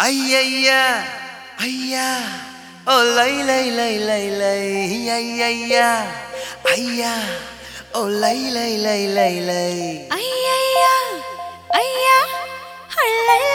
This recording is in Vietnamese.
ai ai ya ai ya ô lấy lấy lấy lấy lấy, ai ai ya ai ya ô lấy lấy lấy lấy lấy. Ai ai ya ai ya lấy